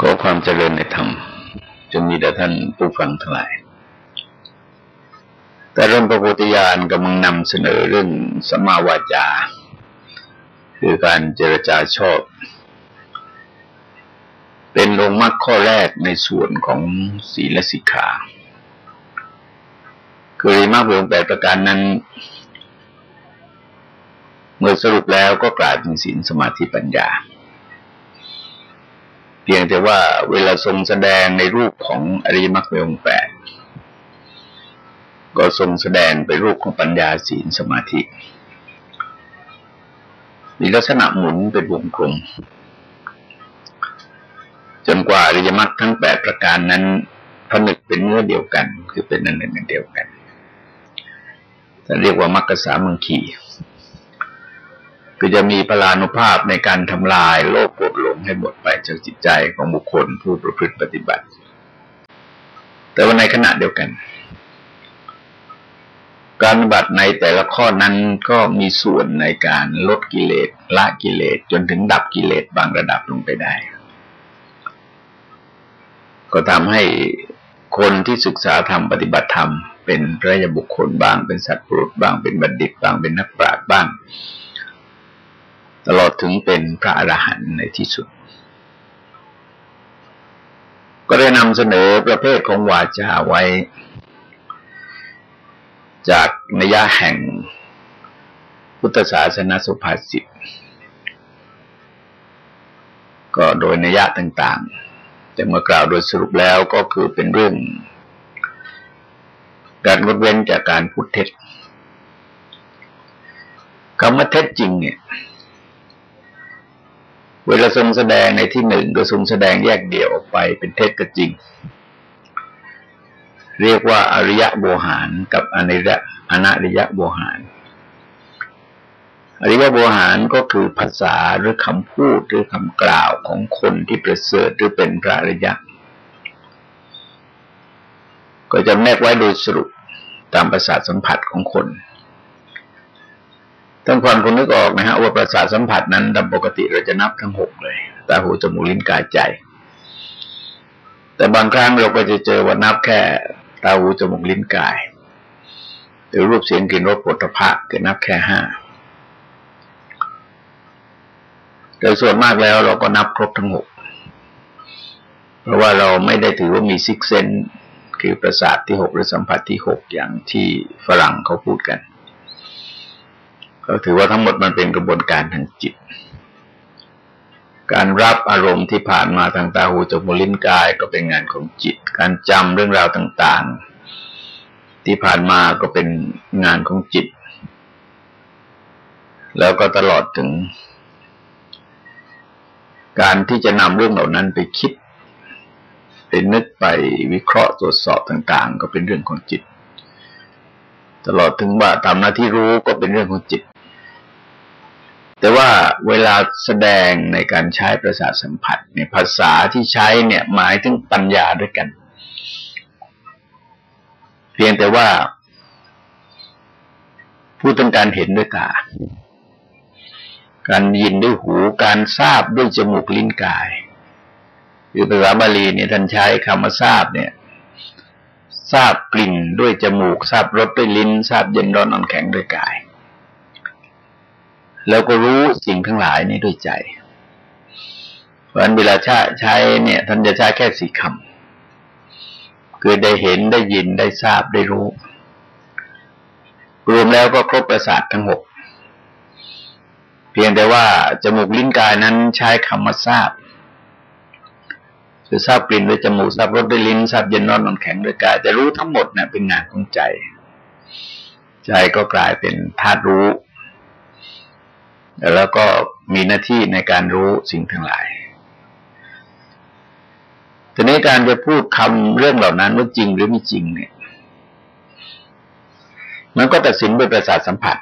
ก็ความเจริญในธรรมจะมีแต่ท่านผู้ฟังทั้งหลาย แต่เรื่องพระพุทธญาณกำลังนำเสนอเรื่องสมาวาจา คือการเจรจาชอบ เป็นองค์มรรคข้อแรกในส่วนของศีลสิกขาคือมรรคองแปดประการนั้น เมื่อสรุปแล้วก็กลายเป็นศีลสมาธิปัญญา พียงแต่ว่าเวลาทรงแสดงในรูปของอริยมรรคองแปดก็ทรงแสดงไปรูปของปัญญาศีลสมาธิมีลักษณะหมุนเป็นวงกลมจนกว่าอริยมรรคทั้งแปดประการนั้นผนึกเป็นเนื้อเดียวกัน คือเป็นอันหนึ่งอันเดียวกันจะเรียกว่ามรรคสามังคี คือจะมีพลานุภาพในการทำลายโลกโกรธหลงให้หมดไปจากจิตใจของบุคคลผู้ประพฤติปฏิบัติ แต่ว่าในขณะเดียวกัน การปฏิบัติในแต่ละข้อนั้นก็มีส่วนในการลดกิเลสละกิเลสจนถึงดับกิเลสบางระดับลงไปได้ ก็ทำให้คนที่ศึกษาธรรมปฏิบัติธรรม เป็นพระยาบุคคลบ้างเป็นสัตว์ปรุษบ้างเป็นบัณฑิตบ้างเป็นนักปราชญ์บ้าง ตลอดถึงเป็นพระอรหันต์ในที่สุด ก็ได้นำเสนอประเภทของวาจาไว้ จากนิยะแห่งพุทธศาสนาสุภาษิตก็โดยนิยะต่างๆ แต่เมื่อกล่าวโดยสรุปแล้วก็คือเป็นเรื่อง การงดเว้นจากการพูดเท็จคำว่าเท็จจริงเนี่ย เวลาทรงแสดงในที่หนึ่งก็ทรงแสดงแยกเดี่ยวออกไปเป็นเทศก็จริง เรียกว่าอริยะโบหารกับอนิระอนาริยะโบหารอริยะโบหารก็คือภาษาหรือคำพูดหรือคำกล่าวของคนที่ประเสริฐหรือเป็นพระอริยะ ก็จะแนกไว้โดยสรุปตามประสาทสัมผัสของคน ท่านความคุณนึกออกนะฮะว่าประสาทสัมผัสนั้นตามปกติเราจะนับทั้งหกเลยตาหูจมูกลิ้นกายใจ แต่บางครั้งเราก็จะเจอว่านับแค่ตาหูจมูกลิ้นกายหรือรูปเสียงกลิ่นรสปุถะก็นับแค่ห้าโดยส่วนมากแล้วเราก็นับครบทั้งหกเพราะว่าเราไม่ได้ถือว่ามีซิกเซนคือประสาทที่หกหรือสัมผัสที่หกอย่างที่ฝรั่งเขาพูดกัน ก็ถือว่าทั้งหมดมันเป็นกระบวนการทางจิต การรับอารมณ์ที่ผ่านมาทางตาหูจมูกลิ้นกายก็เป็นงานของจิต การจำเรื่องราวต่างๆ ที่ผ่านมาก็เป็นงานของจิต แล้วก็ตลอดถึง การที่จะนำเรื่องเหล่านั้นไปคิดไปนึกไปวิเคราะห์ตรวจสอบต่าง ๆ ก็เป็นเรื่องของจิต ตลอดถึงว่าทำหน้าที่รู้ก็เป็นเรื่องของจิต แต่ว่าเวลาแสดงในการใช้ประสาทสัมผัสเนี่ยภาษาที่ใช้เนี่ยหมายถึงปัญญาด้วยกัน เพียงแต่ว่าผู้ต้องการเห็นด้วยตาการยินด้วยหูการทราบด้วยจมูกลิ้นกาย คือภาษาบาลีเนี่ยท่านใช้คำว่าทราบเนี่ย ทราบกลิ่นด้วยจมูก ทราบรสด้วยลิ้น ทราบเย็นร้อนอ่อนแข็งด้วยกาย แล้วก็รู้สิ่งทั้งหลายนี้ด้วยใจ เพราะฉะนั้นเวลาใช้ใช้เนี่ย ท่านจะใช้แค่สี่คำคือได้เห็นได้ยินได้ทราบได้รู้ รวมแล้วก็ครบประสาททั้งหกเพียงแต่ว่าจมูกลิ้นกายนั้นใช้คำว่าทราบคือทราบกลิ่นด้วยจมูกทราบรสด้วยลิ้นทราบเย็นนอนนอนแข็งด้วยกายแต่รู้ทั้งหมดเนะ่ยเป็นงานของใจ ใจก็กลายเป็นธาตุรู้ แล้วก็มีหน้าที่ในการรู้สิ่งทั้งหลาย ทีนี้การจะพูดคำเรื่องเหล่านั้นว่าจริงหรือไม่จริงเนี่ย มันก็ตัดสินด้วยประสาทสัมผัส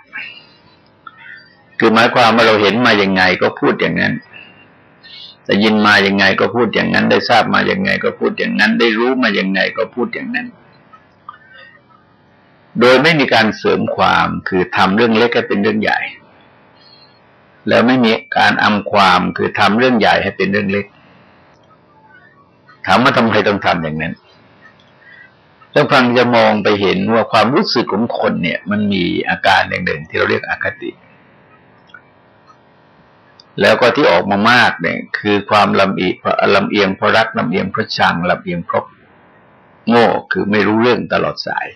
คือหมายความว่าเราเห็นมาอย่างไงก็พูดอย่างนั้นแต่ยินมาอย่างไงก็พูดอย่างนั้น ได้ทราบมาอย่างไงก็พูดอย่างนั้น ได้รู้มาอย่างไงก็พูดอย่างนั้น โดยไม่มีการเสริมความคือทำเรื่องเล็กให้เป็นเรื่องใหญ่ แล้วไม่มีการอำความคือทำเรื่องใหญ่ให้เป็นเรื่องเล็ก ถามว่าทำไมต้องทำอย่างนั้นต้องฟังจะมองไปเห็นว่าความรู้สึกของคนเนี่ย มันมีอาการอย่างหนึ่งที่เราเรียกอคติ แล้วก็ที่ออกมามากเนี่ย คือความลำอีลำเอียงเพราะรักลำเอียงเพราะชังลำเอียงเพราะโง่คือไม่รู้เรื่องตลอดสาย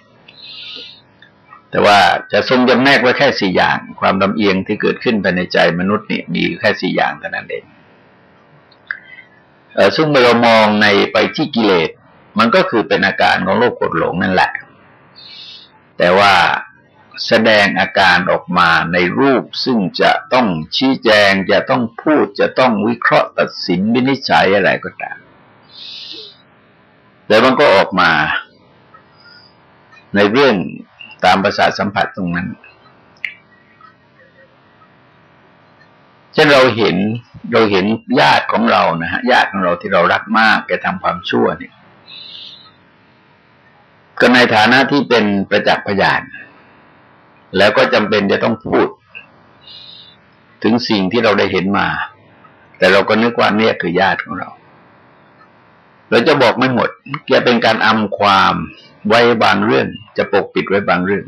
แต่ว่าจะทรงจำแนกไว้แค่สี่อย่าง ความลำเอียงที่เกิดขึ้นภายในใจมนุษย์นี่มีแค่สี่อย่างเท่านั้นเองซึ่งเมื่อเรามองในไปที่กิเลส มันก็คือเป็นอาการของโลกกดหลงนั่นแหละ แต่ว่าแสดงอาการออกมาในรูปซึ่งจะต้องชี้แจง จะต้องพูดจะต้องวิเคราะห์ตัดสินวินิจฉัยอะไรก็ตามแต่มันก็ออกมา ในเรื่อง ตามประสาทสัมผัสตรงนั้น เช่นเราเห็นเราเห็นญาติของเรานะฮะญาติของเราที่เรารักมากแกทำความชั่วเนี่ยก็ในฐานะที่เป็นประจักษ์พยาน แล้วก็จำเป็นจะต้องพูด ถึงสิ่งที่เราได้เห็นมา แต่เราก็นึกว่าเนี่ยคือญาติของเรา เราจะบอกไม่หมดแกเป็นการอำความ ไว้บางเรื่องจะปกปิดไว้บางเรื่อง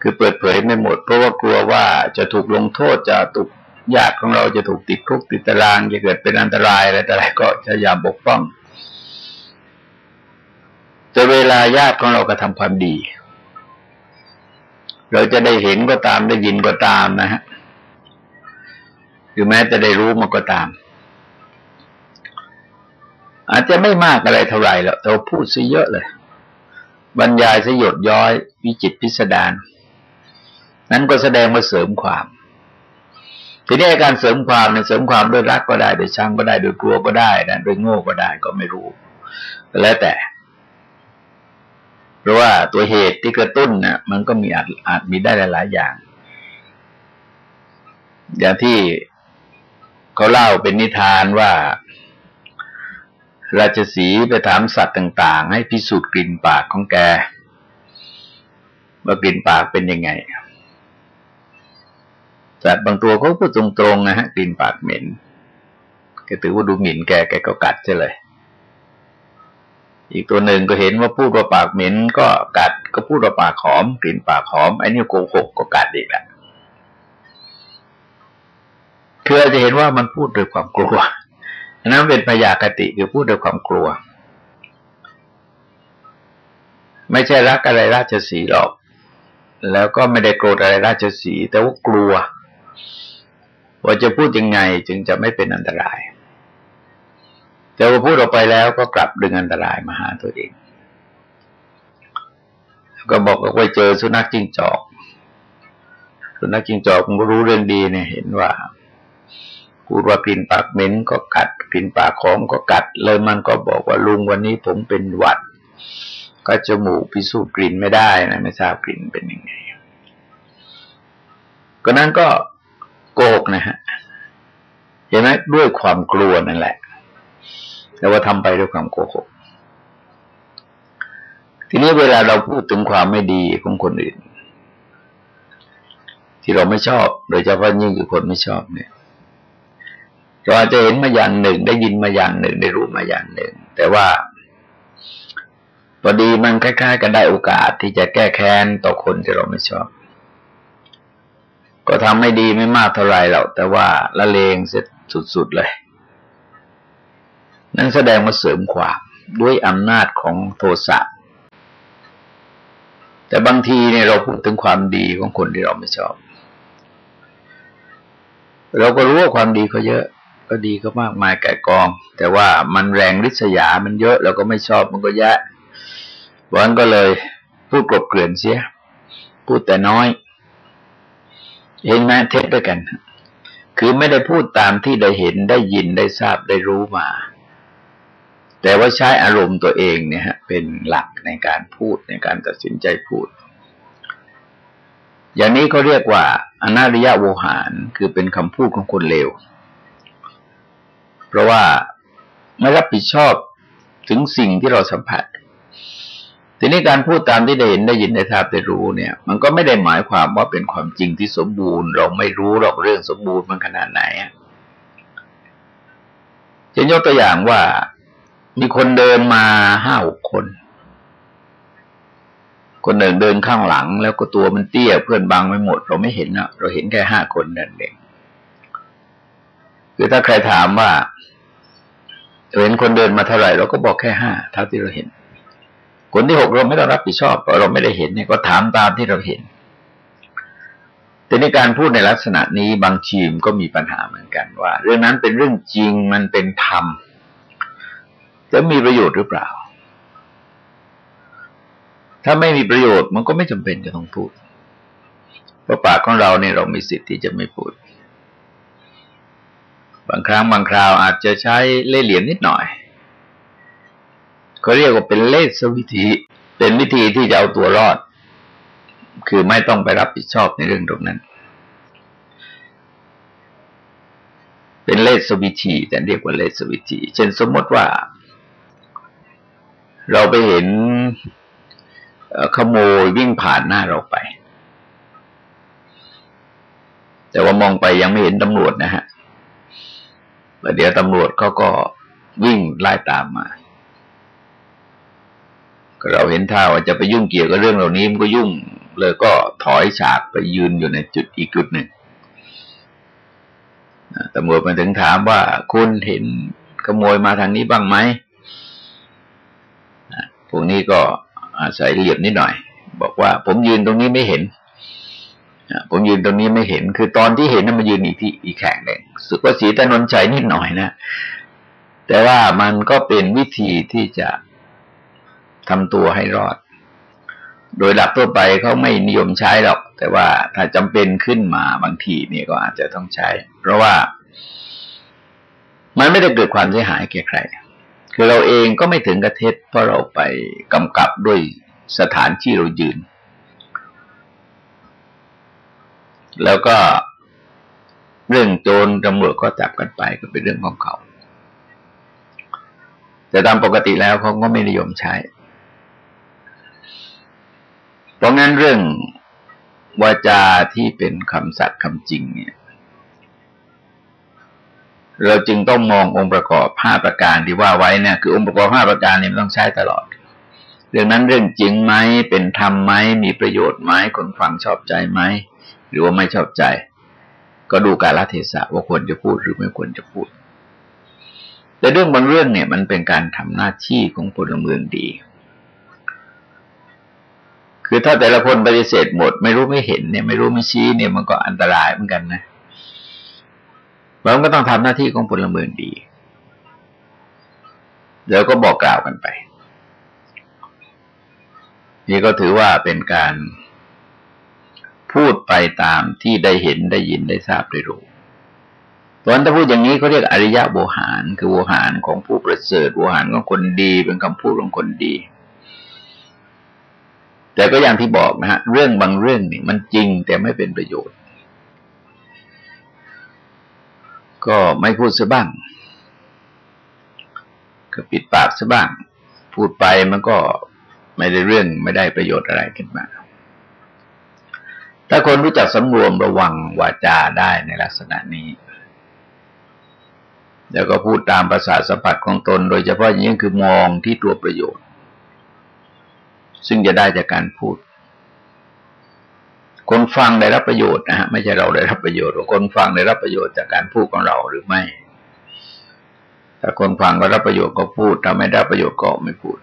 คือเปิดเผยไม่หมด เพราะว่ากลัวว่าจะถูกลงโทษจะถูกญาติของเราจะถูกติดคุกติดตาราง จะเกิดเป็นอันตรายอะไรแต่อะไรก็พยายามปกป้องแต่เวลาญาติของเรากระทำความดี เราจะได้เห็นก็ตามได้ยินก็ตามนะฮะหรือแม้จะได้รู้มันก็ตาม อาจจะไม่มากอะไรเท่าไหร่แล้วแต่พูดซะเยอะเลย บรรยายสยดย้อยวิจิตพิสดารนั้นก็แสดงมาเสริมความทีนี้การเสริมความเนี่ยเสริมความด้วยรักก็ได้ด้วยชังก็ได้ด้วยกลัวก็ได้นะด้วยโง่ก็ได้ก็ไม่รู้แล้วแต่ เพราะว่าตัวเหตุที่กระตุ้นนะ่ะ มันก็มีอาจอาจมีได้หลาย ๆ อย่าง อย่างที่เขาเล่าเป็นนิทานว่า ราชสีไปถามสัตว์ต่าง ๆ ให้พิสูจน์กลิ่นปากของแกว่ากลิ่นปากเป็นยังไงสัตว์บางตัวเขาพูดตรงๆนะฮะกลิ่นปากเหม็นแกถือว่าดูหมิ่นแกแกก็กัดใช่เลย อีกตัวหนึ่งก็เห็นว่าพูดว่าปากเหม็นก็กัดก็พูดว่าปากหอม กลิ่นปากหอมไอ้นี่โกหกก็กัดอีกแหละคืออจะเห็นว่ามันพูดด้วยความกลัว นั้นเป็นพยาคติคือพูดด้วยความกลัว ไม่ใช่รักอะไรราชสีหรอก แล้วก็ไม่ได้โกรธอะไรราชสีแต่ว่ากลัว ว่าจะพูดยังไงจึงจะไม่เป็นอันตราย แต่ว่าพูดออกไปแล้วก็กลับดึงอันตรายมาหาตัวเอง ก็บอกว่าไปเจอสุนัขจิ้งจอก สุนัขจิ้งจอกมันก็รู้เรื่องดีเนี่ยเห็นว่า พูดว่ากลิ่นปากเหม็นก็กัดกลิ่นปากหอมก็กัด เลยมันก็บอกว่าลุงวันนี้ผมเป็นหวัด ก็จมูกพิสูจน์กลิ่นไม่ได้นะไม่ทราบกลิ่นเป็นยังไงก็นั้นก็โกกนะฮะเห็นไหมด้วยความกลัวนั่นแหละ แต่ว่าทำไปด้วยความโกหกทีนี้เวลาเราพูดถึงความไม่ดีของคนอื่น ที่เราไม่ชอบ โดยเฉพาะยิ่งคือคนไม่ชอบเนี่ย เราอาจจะเห็นมาอย่างหนึ่ง ได้ยินมาอย่างหนึ่ง ได้รู้มาอย่างหนึ่ง แต่ว่าพอดีมันคล้ายๆกันได้โอกาสที่จะแก้แค้นต่อคนที่เราไม่ชอบ ก็ทำไม่ดีไม่มากเท่าไรหรอกแต่ว่าละเลงเสร็จสุดๆเลย นั่นแสดงมาเสริมความด้วยอำนาจของโทสะแต่บางทีเนี่ยเราพูดถึงความดีของคนที่เราไม่ชอบ เราก็รู้ว่าความดีเขาเยอะ ก็ดีก็มากมายแก่กอง แต่ว่ามันแรงริษยามันเยอะเราก็ไม่ชอบมันก็แย่วันก็เลยพูดกลบเกลื่อนเสีย พูดแต่น้อย เห็นไหมเทศด้วยกัน คือไม่ได้พูดตามที่ได้เห็นได้ยินได้ทราบได้รู้มา แต่ว่าใช้อารมณ์ตัวเองเนี่ยฮะ เป็นหลักในการพูดในการตัดสินใจพูด อย่างนี้เขาเรียกว่าอนาริยะโวหารคือเป็นคำพูดของคนเลว เพราะว่าไม่รับผิดชอบถึงสิ่งที่เราสัมผัส ทีนี้การพูดตามที่ได้เห็นได้ยินได้ทราบได้รู้เนี่ย มันก็ไม่ได้หมายความว่าเป็นความจริงที่สมบูรณ์ เราไม่รู้หรอกเรื่องสมบูรณ์มันขนาดไหนจะยกตัวอย่างว่ามีคนเดินมาห้าหกคน คนหนึ่งเดินข้างหลัง แล้วก็ตัวมันเตี้ยเพื่อนบังไม่หมด เราไม่เห็นนะเราเห็นแค่ห้าคนนั่นเองคือถ้าใครถามว่า เห็นคนเดินมาเท่าไหร่เราก็บอกแค่ห้าเท่าที่เราเห็น คนที่หกเราไม่ต้องรับผิดชอบเพราะเราไม่ได้เห็นเนี่ยก็ถามตามที่เราเห็น แต่ในการพูดในลักษณะนี้บางทีมก็มีปัญหาเหมือนกันว่า เรื่องนั้นเป็นเรื่องจริงมันเป็นธรรมจะมีประโยชน์หรือเปล่า ถ้าไม่มีประโยชน์มันก็ไม่จำเป็นจะต้องพูดเพราะปากของเราเนี่ยเรามีสิทธิ์ที่จะไม่พูด บางครั้งบางคราวอาจจะใช้เล่เหลี่ยมนิดหน่อยเขาเรียกว่าเป็นเลสวิธี เป็นวิธีที่จะเอาตัวรอด คือไม่ต้องไปรับผิดชอบในเรื่องตรงนั้น เป็นเลสวิธีแต่เรียกว่าเลสวิธี เช่นสมมติว่า เราไปเห็นขโมยวิ่งผ่านหน้าเราไป แต่ว่ามองไปยังไม่เห็นตำรวจนะฮะ แล้วเดี๋ยวตำรวจเขาก็วิ่งไล่ตามมา เราเห็นท่าว่าจะไปยุ่งเกี่ยวกับเรื่องเหล่านี้มันก็ยุ่ง เลยก็ถอยฉากไปยืนอยู่ในจุดอีกจุดหนึ่งตำรวจมาถึงถามว่าคุณเห็นขโมยมาทางนี้บ้างไหมพวกนี้ก็อาศัยเหลี่ยมนิดหน่อย บอกว่าผมยืนตรงนี้ไม่เห็น ผมยืนตรงนี้ไม่เห็น คือตอนที่เห็นนั้นมายืนอีกที่อีกแข่งหนึ่งสุกสีตนนใจนิดหน่อยนะ แต่ว่ามันก็เป็นวิธีที่จะทำตัวให้รอด โดยหลักทั่วไปเขาไม่นิยมใช้หรอก แต่ว่าถ้าจำเป็นขึ้นมาบางทีเนี่ยก็อาจจะต้องใช้ เพราะว่า มันไม่ได้เกิดความเสียหายแก่ใคร คือเราเองก็ไม่ถึงกระเทศเพราะเราไปกำกับด้วยสถานที่เรายืน แล้วก็เรื่องโจรตำรวจก็จับกันไปก็เป็นเรื่องของเขา แต่ตามปกติแล้วเขาก็ไม่นิยมใช้ เพราะงั้นเรื่องวาจาที่เป็นคำสัตย์คำจริงเนี่ย เราจึงต้องมององค์ประกอบห้าประการที่ว่าไว้เนี่ยคือองค์ประกอบห้าประการเนี่ยมันต้องใช้ตลอด เรื่องนั้นเรื่องจริงไหมเป็นธรรมไหมมีประโยชน์ไหมคนฟังชอบใจไหม หรือว่าไม่ชอบใจ ก็ดูกาลเทศะว่าควรจะพูดหรือไม่ควรจะพูด แต่เรื่องบางเรื่องเนี่ยมันเป็นการทำหน้าที่ของพลเมืองดี คือถ้าแต่ละคนปฏิเสธหมด ไม่รู้ไม่เห็นเนี่ย ไม่รู้ไม่ชี้เนี่ยมันก็อันตรายเหมือนกันนะเราก็ต้องทำหน้าที่ของพลเมืองดีแล้วก็บอกกล่าวกันไป นี่ก็ถือว่าเป็นการ พูดไปตามที่ได้เห็นได้ยินได้ทราบได้รู้ตอนถ้าพูดอย่างนี้เขาเรียกอริยะโวหาร คือโวหารของผู้ประเสริฐโวหารของคนดีเป็นคำพูดของคนดี แต่ก็อย่างที่บอกนะฮะเรื่องบางเรื่องนี่มันจริงแต่ไม่เป็นประโยชน์ ก็ไม่พูดซะบ้าง ก็ปิดปากซะบ้าง พูดไปมันก็ไม่ได้เรื่องไม่ได้ประโยชน์อะไรขึ้นมา ถ้าคนรู้จักสำรวมระวังวาจาได้ในลักษณะนี้ แล้วก็พูดตามภาษาสัมผัสของตน โดยเฉพาะอย่างนี้คือมองที่ตัวประโยชน์ ซึ่งจะได้จากการพูด คนฟังได้รับประโยชน์นะฮะไม่ใช่เราได้รับประโยชน์คนฟังได้รับประโยชน์จากการพูดของเราหรือไม่ถ้าคนฟังก็รับประโยชน์ก็พูดถ้าไม่ได้ประโยชน์ก็ไม่พูด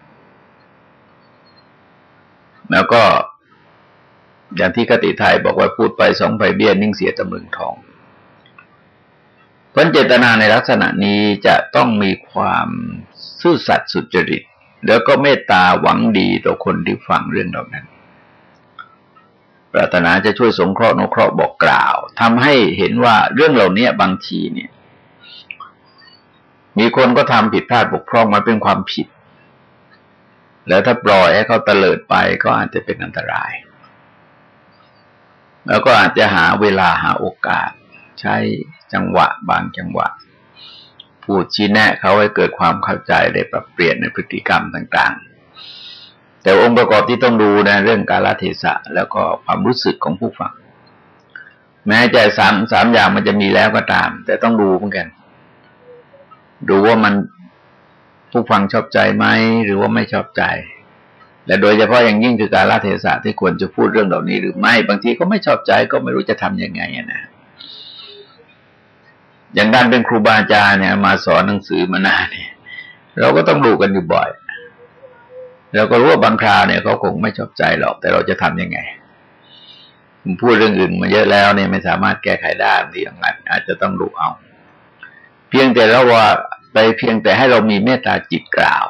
แล้วก็ อย่างที่คติไทยบอกว่าพูดไปสองไฟเบี้ยนิ่งเสียตะมึงทองพันเจตนาในลักษณะนี้จะต้องมีความซื่อสัตย์สุจริต แล้วก็เมตตาหวังดีต่อคนที่ฟังเรื่องเหล่านั้น ปรารถนาจะช่วยสงเคราะห์นุเคราะห์บอกกล่าวทำให้เห็นว่าเรื่องเหล่านี้บางทีเนี่ย มีคนก็ทำผิดพลาดบกพร่องมาเป็นความผิด แล้วถ้าปล่อยให้เขาเตลิดไปก็อาจจะเป็นอันตราย แล้วก็อาจจะหาเวลาหาโอกาส ใช้จังหวะบางจังหวะ พูดชี้แนะเขาให้เกิดความเข้าใจได้ปรับเปลี่ยนในพฤติกรรมต่าง ๆ แต่องค์ประกอบที่ต้องดูในเรื่องกาลเทศะ แล้วก็ความรู้สึกของผู้ฟัง แม้ใจสามสามอย่างมันจะมีแล้วก็ตาม แต่ต้องดูเหมือนกัน ดูว่ามันผู้ฟังชอบใจไหมหรือว่าไม่ชอบใจ และโดยเฉพาะอย่างยิ่งคือการละเทศะที่ควรจะพูดเรื่องเหล่านี้หรือไม่ บางทีก็ไม่ชอบใจก็ไม่รู้จะทํำยังไงนะอย่างการเป็นครูบาอาจารย์เนี่ย มาสอนหนังสือมานานเนี่ย เราก็ต้องดูกันอยู่บ่อยเราก็รู้ว่าบางคราวเนี่ยเขาคงไม่ชอบใจหรอก แต่เราจะทํำยังไงพูดเรื่องอื่นมาเยอะแล้วเนี่ยไม่สามารถแก้ไขได้ที่อย่างนั้นอาจจะต้องดูเอา เพียงแต่เราว่าไปเพียงแต่ให้เรามีเมตตาจิตกล่าว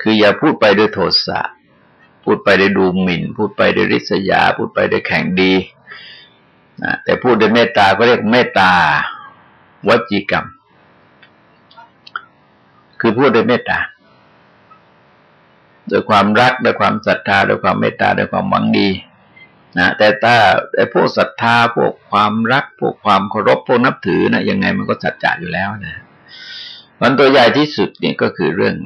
คืออย่าพูดไปด้วยโทสะพูดไปด้วยดูหมิ่น พูดไปด้วยริษยา พูดไปด้วยแข่งดีนะแต่พูดด้วยเมตตาก็เรียกเมตตาวจีกรรม คือพูดด้วยเมตตาด้วยความรักด้วยความศรัทธาด้วยความเมตตาด้วยความหวังดีนะแต่ถ้าไอ้พวกศรัทธาพวกความรัก พวกความเคารพพวกนับถือนะยังไงมันก็สัจจะอยู่แล้วนะมันตัวใหญ่ที่สุดนี่ก็คือเรื่อง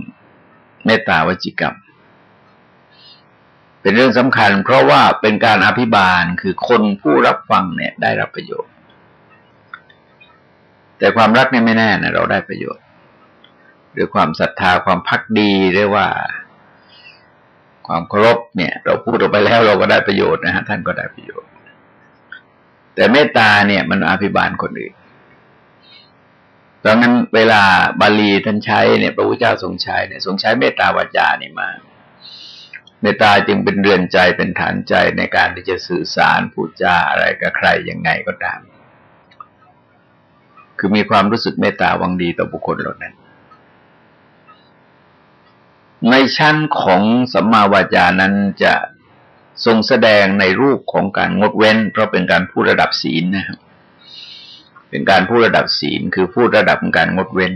เมตตาวจิกรรม เป็นเรื่องสำคัญ เพราะว่าเป็นการอภิบาลคือคนผู้รับฟังเนี่ยได้รับประโยชน์ แต่ความรักเนี่ยไม่แน่นะเราได้ประโยชน์หรือความศรัทธาความพักดีเรียกว่า ความเคารพเนี่ย เราพูดออกไปแล้วเราก็ได้ประโยชน์นะฮะท่านก็ได้ประโยชน์ แต่เมตตาเนี่ยมันอภิบาลคนอื่น ดังนั้นเวลาบาลีท่านใช้เนี่ยพระพุทธเจ้าทรงใช้เนี่ยทรงใช้เมตตาวาจานี่มาเมตตาจึงเป็นเรือนใจเป็นฐานใจในการที่จะสื่อสารพูดจาอะไรกับใครยังไงก็ตาม คือมีความรู้สึกเมตตาวังดีต่อบุคคลเหล่านั้น ในชั้นของสัมมาวาจานั้นจะทรงแสดงในรูปของการงดเว้น เพราะเป็นการพูดระดับศีลนะครับ เป็นการพูดระดับศีลคือพูดระดับการงดเว้น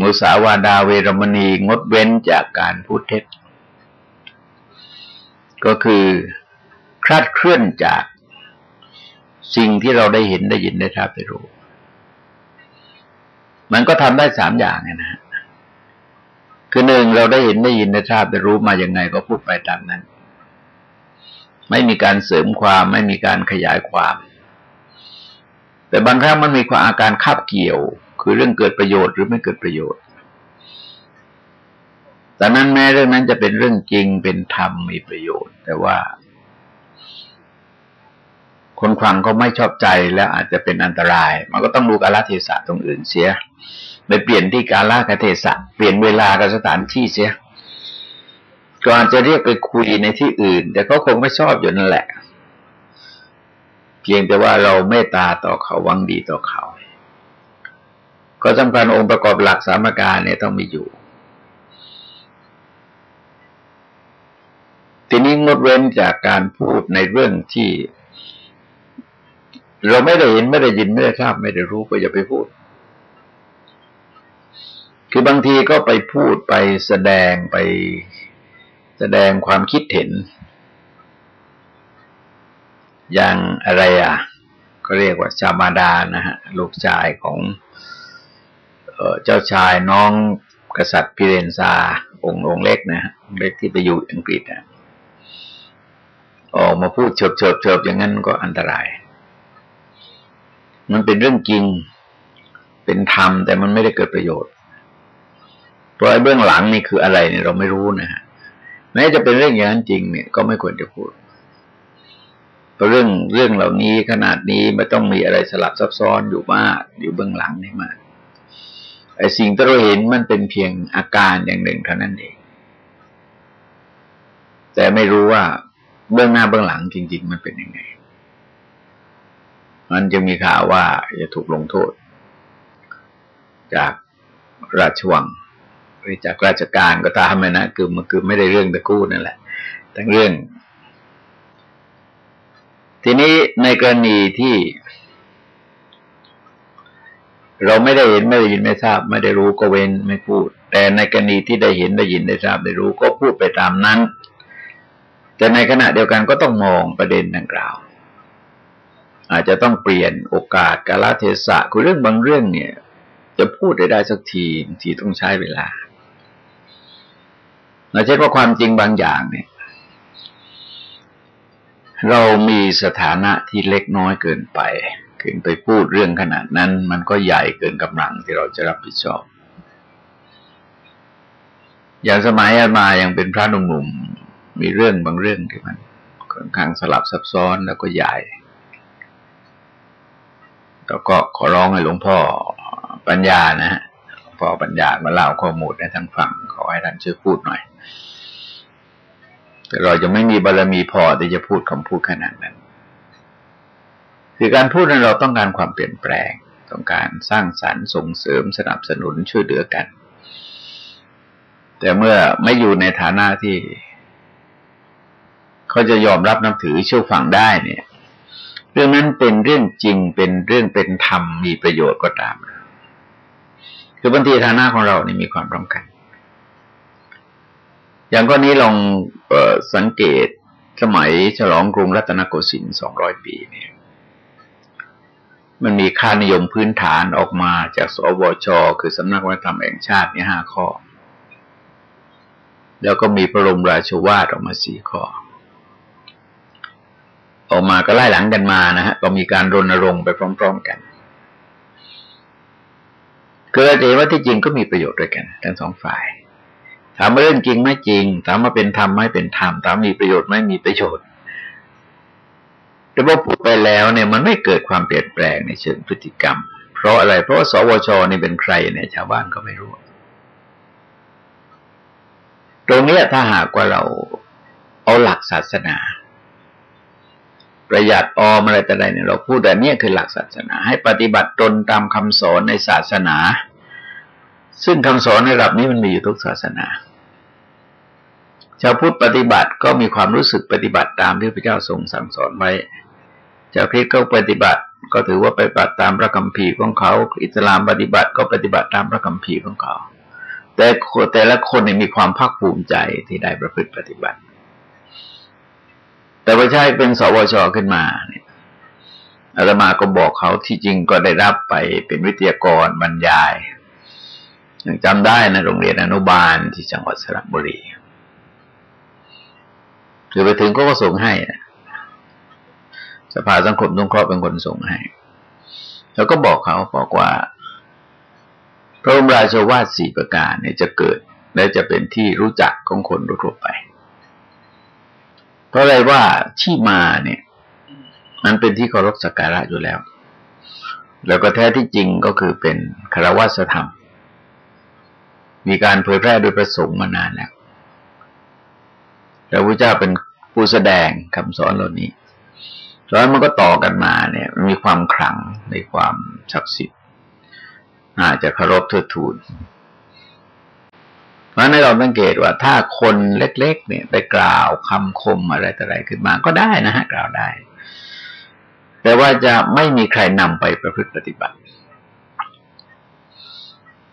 มุสาวาดาเวรมณีงดเว้นจากการพูดเท็จ ก็คือคลาดเคลื่อนจากสิ่งที่เราได้เห็นได้ยินได้ทราบได้รู้ มันก็ทำได้สามอย่างนะฮะคือหนึ่งเราได้เห็นได้ยินได้ทราบได้รู้มาอย่างไงก็พูดไปตามนั้น ไม่มีการเสริมความไม่มีการขยายความ แต่บางครั้งมันมีความอาการคาบเกี่ยว คือเรื่องเกิดประโยชน์หรือไม่เกิดประโยชน์แต่นั้นแม้เรื่องนั้นจะเป็นเรื่องจริงเป็นธรรมมีประโยชน์ แต่ว่า คนฟังก็ไม่ชอบใจแล้วอาจจะเป็นอันตราย มันก็ต้องดูกาลเทศะตรงอื่นเสียไปเปลี่ยนที่กาลเทศะเปลี่ยนเวลากับสถานที่เสียก็อาจะเรียกไปคุยในที่อื่น แต่เขาคงไม่ชอบอยู่นั่นแหละ พียงแต่ว่าเราเมตตาต่อเขาวังดีต่อเขา ก็สำคัญองค์ประกอบหลักสามการเนี่ยต้องมีอยู่ ทีนี้งดเว้นจากการพูดในเรื่องที่ เราไม่ได้เห็นไม่ได้ยินไม่ได้ทราบไม่ได้รู้ก็อย่าไปพูด คือบางทีก็ไปพูดไปแสดงไปแสดงความคิดเห็น อย่างอะไรอะ ก็เรียกว่าชามาดานะฮะ ลูกชายของเจ้าชายน้องกษัตริย์พิเรนซา องค์องเล็กนะฮะเล็กที่ไปอยู่อังกฤษนะออกมาพูดเฉบเฉบเฉบอย่างนั้นก็อันตราย มันเป็นเรื่องจริง เป็นธรรม แต่มันไม่ได้เกิดประโยชน์ เพราะไอ้เบื้องหลังนี่คืออะไรเนี่ยเราไม่รู้นะฮะ แม้จะเป็นเรื่องอย่างนั้นจริงเนี่ยก็ไม่ควรจะพูด เรื่องเรื่องเหล่านี้ขนาดนี้ไม่ต้องมีอะไรสลับซับซ้อนอยู่มากอยู่เบื้องหลังนี่มากไอ้สิ่งที่เราเห็นมันเป็นเพียงอาการอย่างหนึ่งเท่านั้นเอง แต่ไม่รู้ว่าเบื้องหน้าเบื้องหลังจริง ๆ มันเป็นยังไง มันจะมีข่าวว่าจะถูกลงโทษ จากราชวังหรือจากราชการก็ตามนะคือมันคือไม่ได้เรื่องตะกู้นั่นแหละทั้งเรื่อง ทีนี้ในกรณีที่ เราไม่ได้เห็นไม่ได้ยินไม่ทราบ ไม่ได้รู้ก็เว้นไม่พูด แต่ในกรณีที่ได้เห็นได้ยินได้ทราบได้รู้ก็พูดไปตามนั้น แต่ในขณะเดียวกันก็ต้องมองประเด็นดังกล่าว อาจจะต้องเปลี่ยนโอกาสกาลเทศะคือเรื่องบางเรื่องเนี่ย จะพูดได้ได้สักทีทีต้องใช้เวลาเราเช่นว่าความจริงบางอย่างเนี่ย เรามีสถานะที่เล็กน้อยเกินไปขึ้นไปพูดเรื่องขนาดนั้น มันก็ใหญ่เกินกำลังที่เราจะรับผิดชอบ อย่างสมัยอามายังเป็นพระหนุ่มๆมีเรื่องบางเรื่องที่มันค่อนข้างสลับซับซ้อนแล้วก็ใหญ่แล้วก็ขอร้องให้หลวงพ่อปัญญานะฮะพ่อปัญญามาเล่าข้อมูลให้ท่านฟังขอให้ท่านช่วยพูดหน่อย แต่เราจะไม่มีบารรมีพอที่จะพูดคำพูดขนาดนั้น คือการพูดนั้นเราต้องการความเปลี่ยนแปลง ต้องการสร้างสรรค์ส่งเสริมสนับสนุนช่วยเหลือกัน แต่เมื่อไม่อยู่ในฐานะที่เขาจะยอมรับนับถือเชื่อฟังได้เนี่ย เรื่องนั้นเป็นเรื่องจริงเป็นเรื่องเป็นธรรมมีประโยชน์ก็ตาม คือบางทีฐานะของเรานี่มีความสำคัญ อย่างกรณีลองออสังเกตสมัยฉลองกรุงรัตนโกสินทร์สองร้อยปีเนี่ยมันมีค่านิยมพื้นฐานออกมาจากสวช คือสำนักวัฒนธรรมแห่งชาติเนี่ห้าข้อ แล้วก็มีพระบรมราชวาทออกมาสี่ข้อ ออกมาก็ไล่หลังกันมานะฮะก็มีการรณรงค์ไปพร้อม ๆกันเกิดเองว่าที่จริงก็มีประโยชน์ด้วยกันทั้งสองฝ่าย ถามว่าเรื่องจริงไม่จริง ถามว่าเป็นธรรมไม่เป็นธรรม ถามมีประโยชน์ไม่มีประโยชน์ แต่ว่าพูดไปแล้วเนี่ยมันไม่เกิดความเปลี่ยนแปลงในเชิงพฤติกรรม เพราะอะไร เพราะว่าสวชนี่เป็นใครเนี่ยชาวบ้านก็ไม่รู้ ตรงนี้ถ้าหากว่าเราเอาหลักศาสนา ประหยัดออมอะไรแต่ใดเนี่ยเราพูดแต่เนี่ยคือหลักศาสนา ให้ปฏิบัติตนตามคำสอนในศาสนาซึ่งคำสอนในระดับนี้มันมีอยู่ทุกศาสนา ชาวพุทธปฏิบัติก็มีความรู้สึกปฏิบัติตามที่พระเจ้าทรงสั่งสอนไว้ชาวคริสต์ก็ปฏิบัติ ก็ถือว่าไปปฏิบัติตามพระคัมภีร์ของเขา อิสลามปฏิบัติก็ปฏิบัติตามพระคัมภีร์ของเขา แต่แต่ละคนเนี่ยมีความภาคภูมิใจที่ได้ประพฤติปฏิบัติ แต่ว่าใช้เป็นสวชขึ้นมาเนี่ยอาตมาก็บอกเขาที่จริงก็ได้รับไปเป็นวิทยากรบรรยายยังจำได้นะโรงเรียนอนุบาลที่จังหวัดสระบุรี คือไปถึงก็ก็ส่งให้สภาสังคมสงเคราะห์เป็นคนส่งให้ แล้วก็บอกเขาบอกว่า พระบรมราชวาทสี่ประการเนี่ยจะเกิด และจะเป็นที่รู้จักของคนทั่วไป เพราะอะไรว่าที่มาเนี่ย มันเป็นที่เคารพสักการะอยู่แล้ว แล้วก็แท้ที่จริงก็คือเป็นคารวะธรรม มีการเผยแพร่โดยประสงค์มานานแล้วพระพุทธเจ้าเป็น ผู้แสดงคำสอนเหล่านี้แล้วมันก็ต่อกันมาเนี่ยมีความขลังในความศักดิ์สิทธิ์อาจจะเคารพเทิดทูนเพราะนั้นเราสังเกตว่าถ้าคนเล็ก ๆ เนี่ย ไปกล่าวคำคมอะไรต่ออะไรขึ้นมาก็ได้นะฮะกล่าวได้ แต่ว่าจะไม่มีใครนำไปประพฤติปฏิบัติ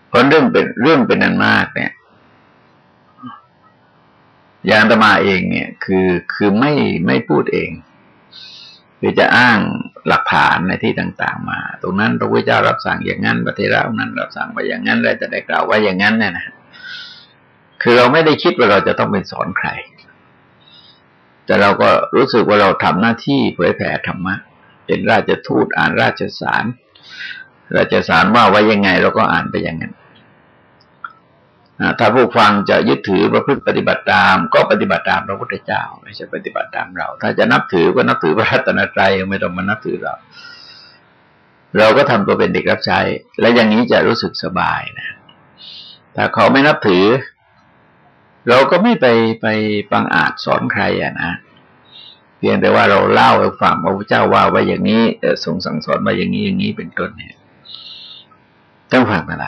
เพราะเรื่องเป็นเรื่องเป็นนันมากเนี่ย อย่างตมาเองเนี่ย คือคือไม่ไม่พูดเองคือจะอ้างหลักฐานในที่ต่างๆ มา ตรงนั้นพระพุทธเจ้ารับสั่งอย่างนั้นปฏิรานั้น รับสั่งไปอย่างนั้นอะไรจะได้กล่าวว่าอย่างนั้นเนี่ยนะคือเราไม่ได้คิดว่าเราจะต้องเป็นสอนใคร แต่เราก็รู้สึกว่าเราทำหน้าที่เผยแผ่ธรรมะเป็นราชทูตอ่านราชสาร ราชสารว่าไว้ยังไงเราก็อ่านไปอย่างนั้น ถ้าผู้ฟังจะยึดถือประพฤติปฏิบัติตาม ก็ปฏิบัติตามพระพุทธเจ้า ไม่ใช่ปฏิบัติตามเรา ถ้าจะนับถือก็นับถือพระรัตนตรัยไม่ต้องมานับถือเรา เราก็ทำตัวเป็นเด็กรับใช้ และอย่างนี้จะรู้สึกสบายนะถ้าเขาไม่นับถือ เราก็ไม่ไปไปฟังอาจสอนใครอะนะเพียงแต่ว่าเราเล่าให้ฟังว่าพระเจ้าว่าไว่าอย่างนี้ทรงสั่งสอนว่าอย่างนี้อย่างนี้เป็นต้นเนี่ยต้องฟังอะไร